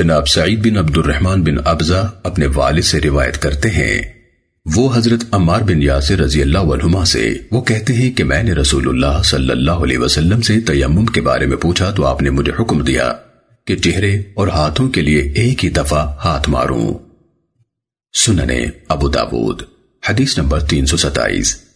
جناب سعید بن عبد الرحمن بن ابزا اپنے والد سے روایت کرتے ہیں۔ وہ حضرت عمار بن یاسر رضی اللہ عنہما سے، وہ کہتے ہیں کہ میں نے رسول اللہ صلی اللہ علیہ وسلم سے تیمم کے بارے میں پوچھا تو آپ نے مجھے حکم دیا کہ چہرے اور ہاتھوں کے لیے ایک ہی دفعہ ہاتھ ماروں۔ سننے ابو داود، حدیث نمبر تین سو ستائیس۔